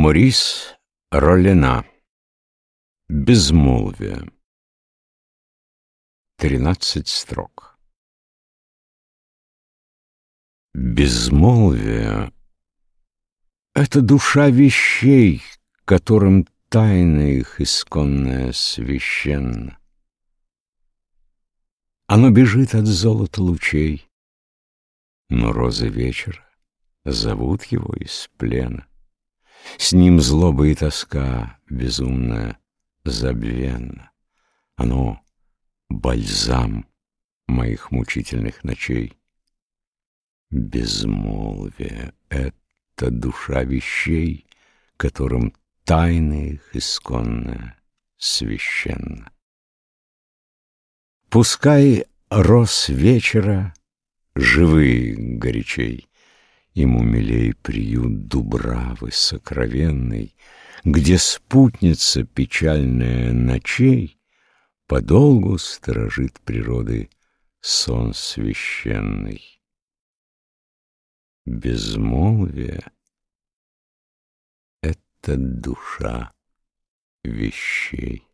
Морис Ролена Безмолвие Тринадцать строк Безмолвие — это душа вещей, Которым тайна их исконная священна. Оно бежит от золота лучей, Но розы вечера зовут его из плена. С ним злоба и тоска безумная забвенна. Оно — бальзам моих мучительных ночей. Безмолвие — это душа вещей, Которым тайны их исконная священна. Пускай роз вечера живые горячей, Ему милей приют Дубравы сокровенной, Где спутница печальная ночей Подолгу сторожит природы сон священный. Безмолвие — это душа вещей.